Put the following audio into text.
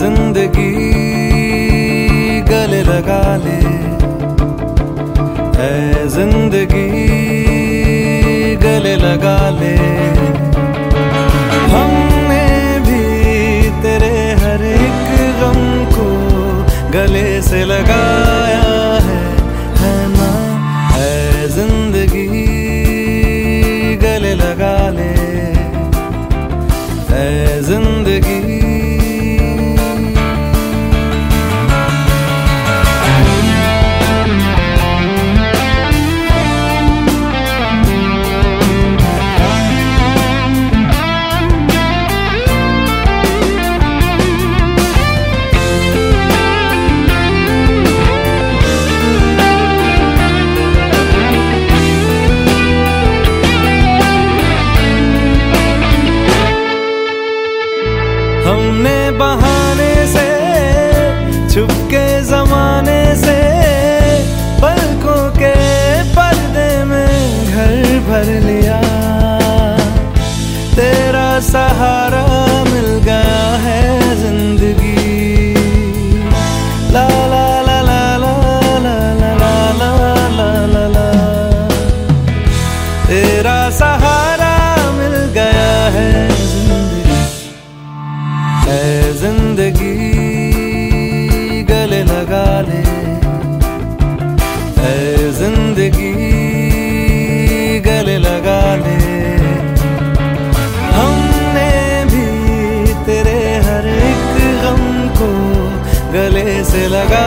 ज़िंदगी गले लगा ले। है ज़िंदगी गले लगा ले। हमने लगाया हमने बहाने से, छुपके जमाने से, पलकों के पर्दे में घर भर लिया। तेरा सहारा गले ऐ ज़िंदगी गले लगा ले। हमने भी तेरे हर एक गम को गले से लगा